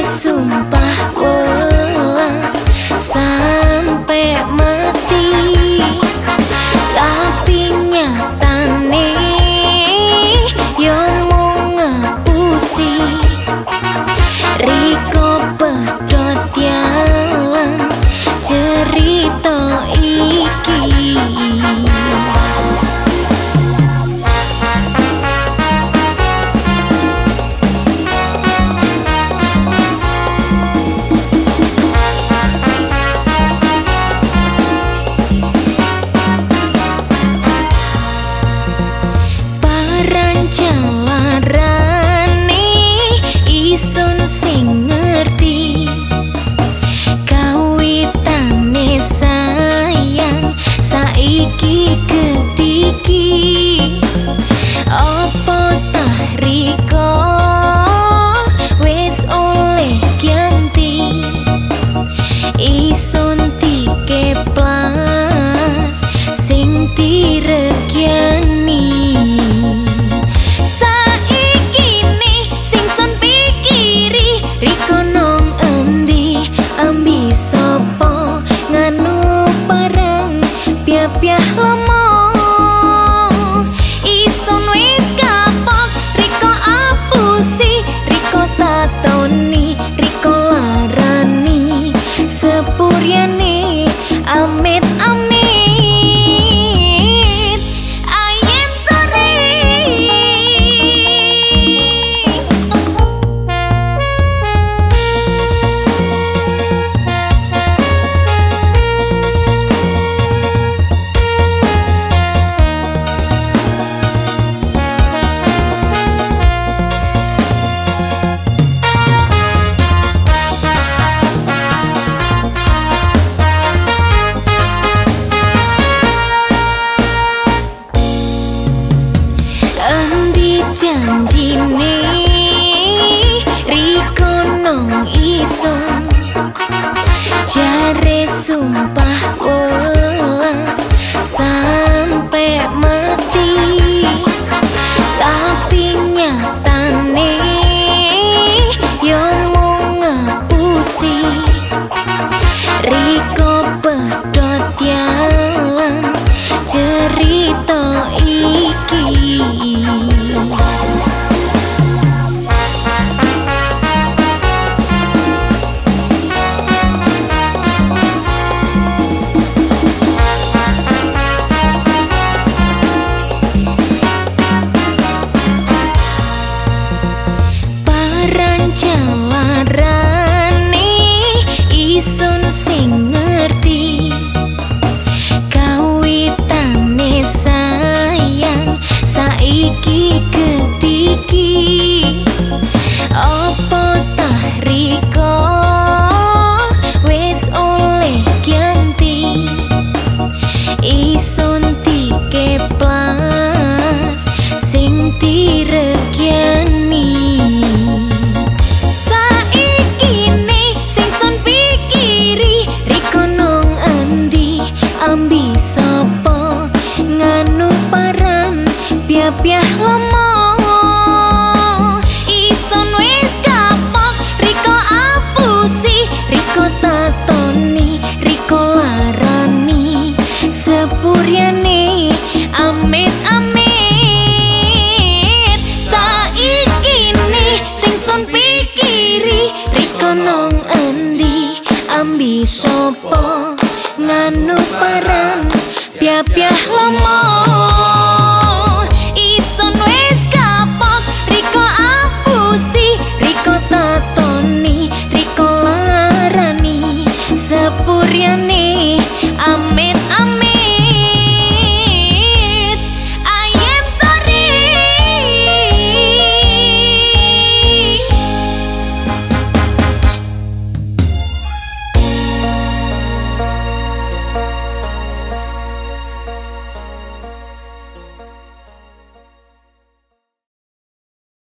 es un Sumpah, oh. की ambi sopo nganu paran piah-piah lomo